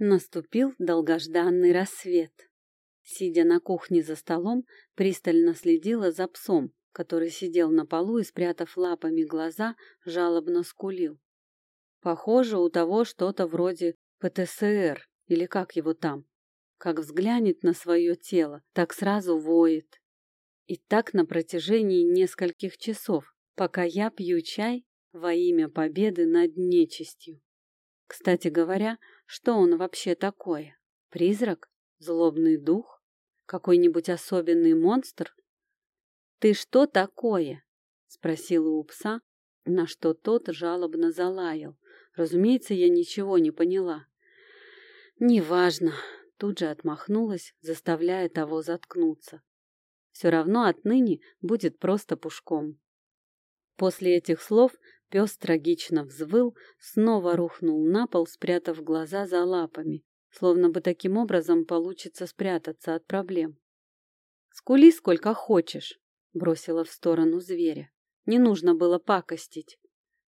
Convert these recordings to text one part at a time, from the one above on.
Наступил долгожданный рассвет. Сидя на кухне за столом, пристально следила за псом, который сидел на полу и, спрятав лапами глаза, жалобно скулил. Похоже, у того что-то вроде ПТСР, или как его там. Как взглянет на свое тело, так сразу воет. И так на протяжении нескольких часов, пока я пью чай во имя победы над нечистью. Кстати говоря, что он вообще такое? Призрак? Злобный дух? Какой-нибудь особенный монстр? «Ты что такое?» — спросила у пса, на что тот жалобно залаял. Разумеется, я ничего не поняла. «Неважно», — тут же отмахнулась, заставляя того заткнуться. «Все равно отныне будет просто пушком». После этих слов Пес трагично взвыл, снова рухнул на пол, спрятав глаза за лапами, словно бы таким образом получится спрятаться от проблем. «Скули сколько хочешь», — бросила в сторону зверя. «Не нужно было пакостить».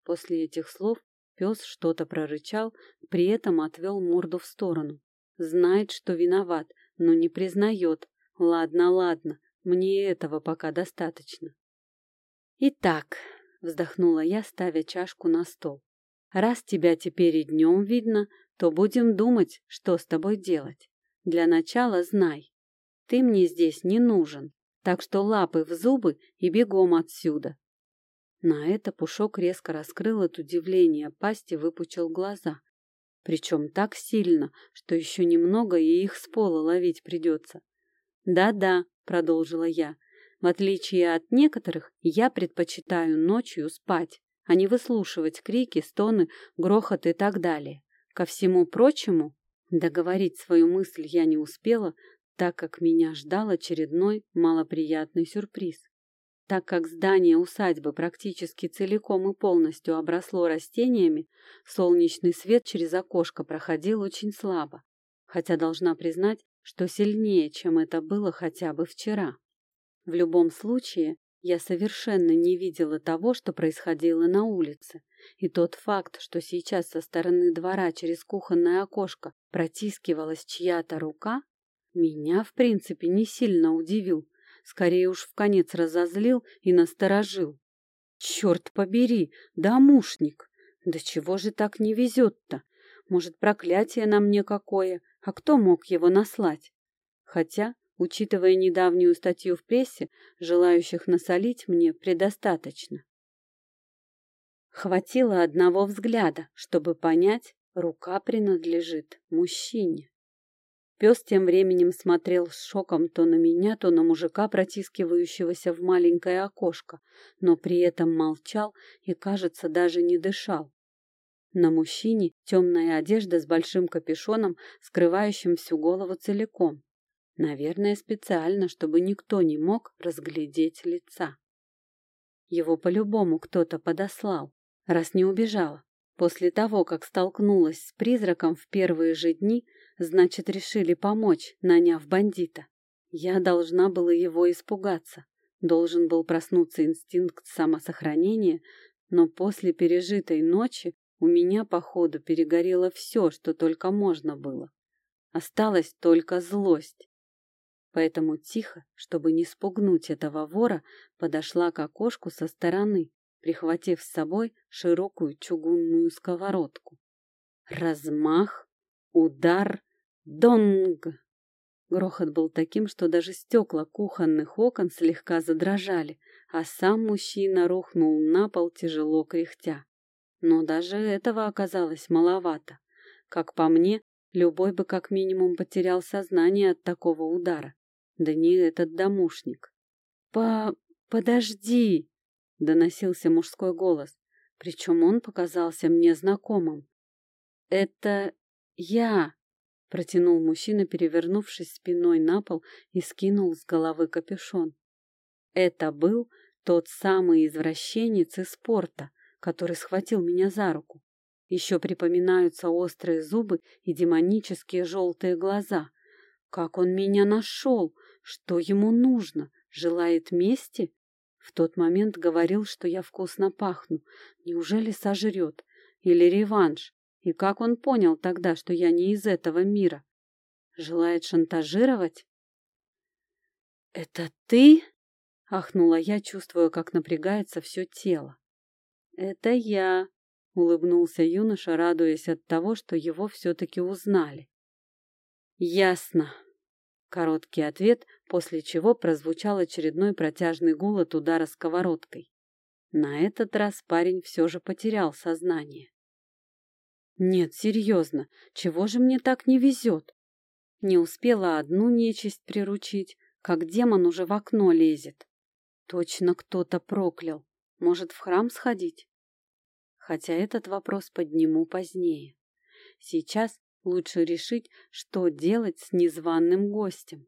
После этих слов пес что-то прорычал, при этом отвел морду в сторону. Знает, что виноват, но не признает. Ладно, ладно, мне этого пока достаточно. Итак, — вздохнула я, ставя чашку на стол. «Раз тебя теперь и днем видно, то будем думать, что с тобой делать. Для начала знай, ты мне здесь не нужен, так что лапы в зубы и бегом отсюда». На это Пушок резко раскрыл от удивления пасть и выпучил глаза. Причем так сильно, что еще немного и их с пола ловить придется. «Да-да», — продолжила я, — в отличие от некоторых, я предпочитаю ночью спать, а не выслушивать крики, стоны, грохот и так далее. Ко всему прочему, договорить свою мысль я не успела, так как меня ждал очередной малоприятный сюрприз. Так как здание усадьбы практически целиком и полностью обросло растениями, солнечный свет через окошко проходил очень слабо, хотя должна признать, что сильнее, чем это было хотя бы вчера. В любом случае, я совершенно не видела того, что происходило на улице, и тот факт, что сейчас со стороны двора через кухонное окошко протискивалась чья-то рука, меня, в принципе, не сильно удивил, скорее уж в конец разозлил и насторожил. Черт побери, домушник! Да чего же так не везет-то? Может, проклятие на мне какое, а кто мог его наслать? Хотя Учитывая недавнюю статью в прессе, желающих насолить мне предостаточно. Хватило одного взгляда, чтобы понять, рука принадлежит мужчине. Пес тем временем смотрел с шоком то на меня, то на мужика, протискивающегося в маленькое окошко, но при этом молчал и, кажется, даже не дышал. На мужчине темная одежда с большим капюшоном, скрывающим всю голову целиком. Наверное, специально, чтобы никто не мог разглядеть лица. Его по-любому кто-то подослал, раз не убежала. После того, как столкнулась с призраком в первые же дни, значит, решили помочь, наняв бандита. Я должна была его испугаться. Должен был проснуться инстинкт самосохранения, но после пережитой ночи у меня, походу, перегорело все, что только можно было. Осталась только злость. Поэтому тихо, чтобы не спугнуть этого вора, подошла к окошку со стороны, прихватив с собой широкую чугунную сковородку. Размах, удар, донг! Грохот был таким, что даже стекла кухонных окон слегка задрожали, а сам мужчина рухнул на пол, тяжело кряхтя. Но даже этого оказалось маловато. Как по мне, любой бы как минимум потерял сознание от такого удара. Да не этот домушник. «По... подожди!» — доносился мужской голос, причем он показался мне знакомым. «Это я!» — протянул мужчина, перевернувшись спиной на пол и скинул с головы капюшон. Это был тот самый извращенец из спорта, который схватил меня за руку. Еще припоминаются острые зубы и демонические желтые глаза. Как он меня нашел? Что ему нужно? Желает мести? В тот момент говорил, что я вкусно пахну. Неужели сожрет? Или реванш? И как он понял тогда, что я не из этого мира? Желает шантажировать? «Это ты?» — ахнула я, чувствуя, как напрягается все тело. «Это я», — улыбнулся юноша, радуясь от того, что его все-таки узнали. «Ясно», — короткий ответ, после чего прозвучал очередной протяжный гул от удара сковородкой. На этот раз парень все же потерял сознание. «Нет, серьезно, чего же мне так не везет?» Не успела одну нечисть приручить, как демон уже в окно лезет. Точно кто-то проклял. Может, в храм сходить? Хотя этот вопрос подниму позднее. Сейчас лучше решить, что делать с незваным гостем.